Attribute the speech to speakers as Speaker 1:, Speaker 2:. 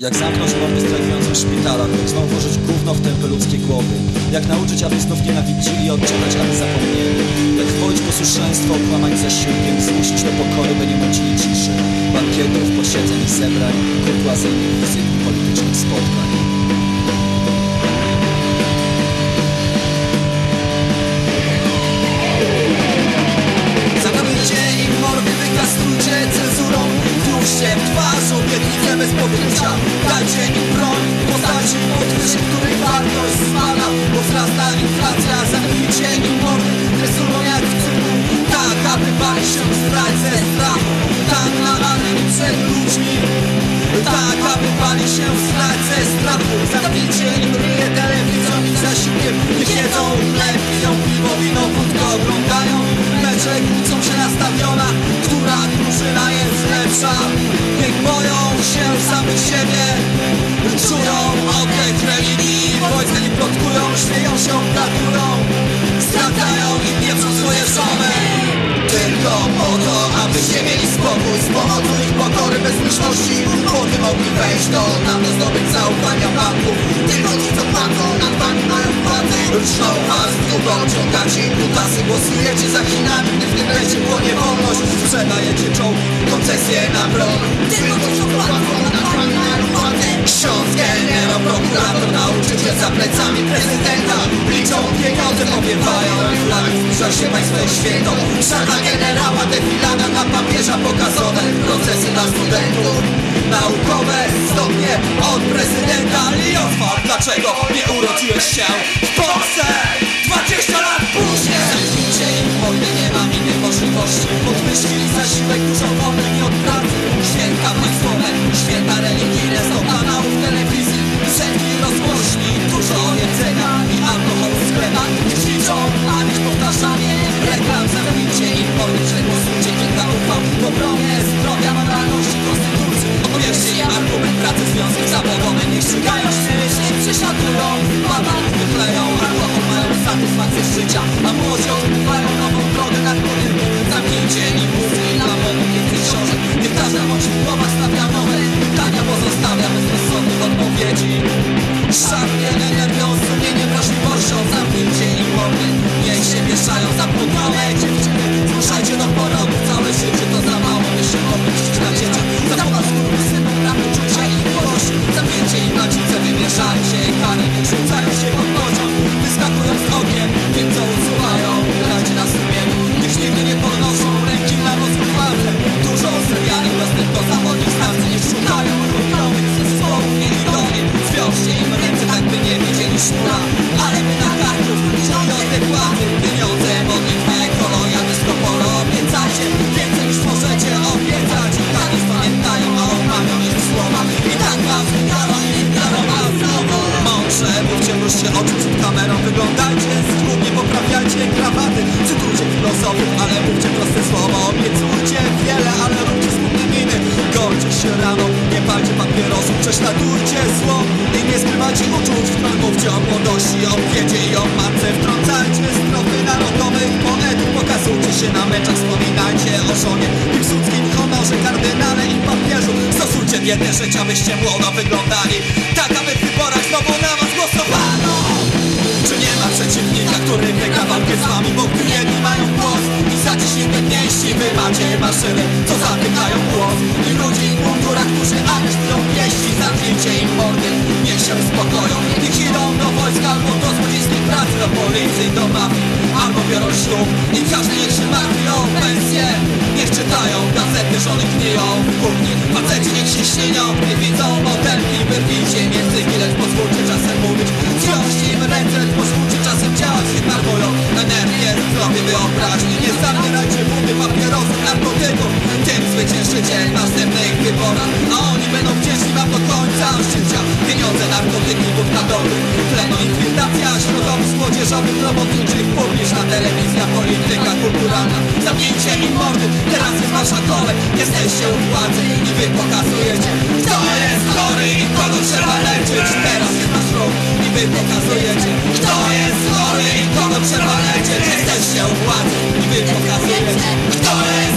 Speaker 1: Jak zamknąć mordy strajkujących w szpitalach Jak znowu włożyć gówno w tempy ludzkie głowy Jak nauczyć, aby znów nienawidzili Odczytać, aby zapomnieli. Jak wpoić posłuszeństwo, okłamać zasiłkiem Zmusić do pokory, by nie nucili ciszy. Bankietów, posiedzeń i zebrań Kurtuazyjnych wizyt i politycznych spotkań.
Speaker 2: Zamknijcie im mordy, wykastrujcie podwyżek, których wartość spada wzrasta inflacja, zamknijcie im mordy Tresują jak w cyrku Tak, aby bali się ze strachu Tak na armii przed ludźmi tak, aby bali się strać ze strachu Zamknijcie im ryje telewizją i zasiłkiem. Niech jedzą chleb, piją piwo, wino, wódkę Oglądają mecze, kłócą się na stadionach Która drużyna jest lepsza. Niech boją się sami siebie spokój Z pomocą ich pokory, bezmyślności. I Mogli wejść do nam do zdobyć zaufania banków Tylko ci, co płacą, nad wami mają władzę Rżną was. Długo, ciągacie im kutasy Głosujecie za Chinami, gdy w tym lecie płonie wolność Sprzedajecie czołgi, koncesje na broń. Tylko ci, co płacą, nad wami mają władzę Ksiądz, generał, prokurator, nauczyciel za plecami prezydenta. Liczą pieniądze, powiewają flagi Zbliża się państwo święto Szata generała, defilada na papieża Pokazowe. Procesy dla studentów Naukowe stopnie od prezydenta. Liofar, dlaczego nie urodziłeś się w Polsce? 20 lat obronie zdrowia, moralności, konstytucji. Im argument pracy, związek zawodowy Niech się, się prześladują Baba wychleją, alkohol mają satysfakcję życia. A młodzi Ale my na karku wliczone odepłaty Pieniądze, modlitwę, kolonia, disco polo Obiecajcie więcej niż możecie obiecać. Tak już pamiętają o odmawiam ich słowa I tak was wybiorą i biorą was Mądrze, mówcie, mrużcie oczy przed kamerą Wyglądajcie. Schludnie, poprawiajcie krawaty. Cytujcie filozofów, ale mówcie proste słowa Obiecujcie wiele, ale róbcie smutne miny. Gońcie się rano, nie palcie papierosów. Prześladujcie zło i nie skrywajcie uczuć mówcie o młodości, o biedzie i o matce Wtrącajcie strofy narodowych poetów Pokazujcie się na meczach, wspominajcie o żonie. Piłsudskim honorze, kardynale i papieżu Stosujcie dietę życia, byście młodo wyglądali. Tak, aby w wyborach znowu na was głosowano. Czy nie ma przeciwnika, który wygra walkę z wami Bo gdy jedni mają głos i zaciśnięte pięści Wy macie maszyny, co zatykają głos. I ludzi w mundurach, I każdy niech się martwi o pensję. Niech czytają gazety, żony gniją. W kuchni Faceci niech się śnienią, gdy widzą modelki Wyrwijcie między chwilę, pozwólcie czasem mówić. Zwiążcie im ręce, pozwólcie czasem działać. Niech marnują energię, zdrowie, wyobraźni. Nie zabierajcie budy, papierosów, narkotyków. Tym zwyciężycie w następnych wyborach będą szczęśliwa do końca życia. Pieniądze, narkotyki, bóg na dobry Tleno, likwidacja środowisk młodzieżowych, robotniczych Publiczna telewizja, polityka kulturalna. Zamknięcie i mordy, teraz jest wasza kolej. Jesteście u władzy i wy pokazujecie Kto jest chory i kogo trzeba leczyć. Teraz jest nasz ruch i wy pokazujecie Kto jest chory i kogo trzeba leczyć. Jesteście u władzy i wy pokazujecie Kto jest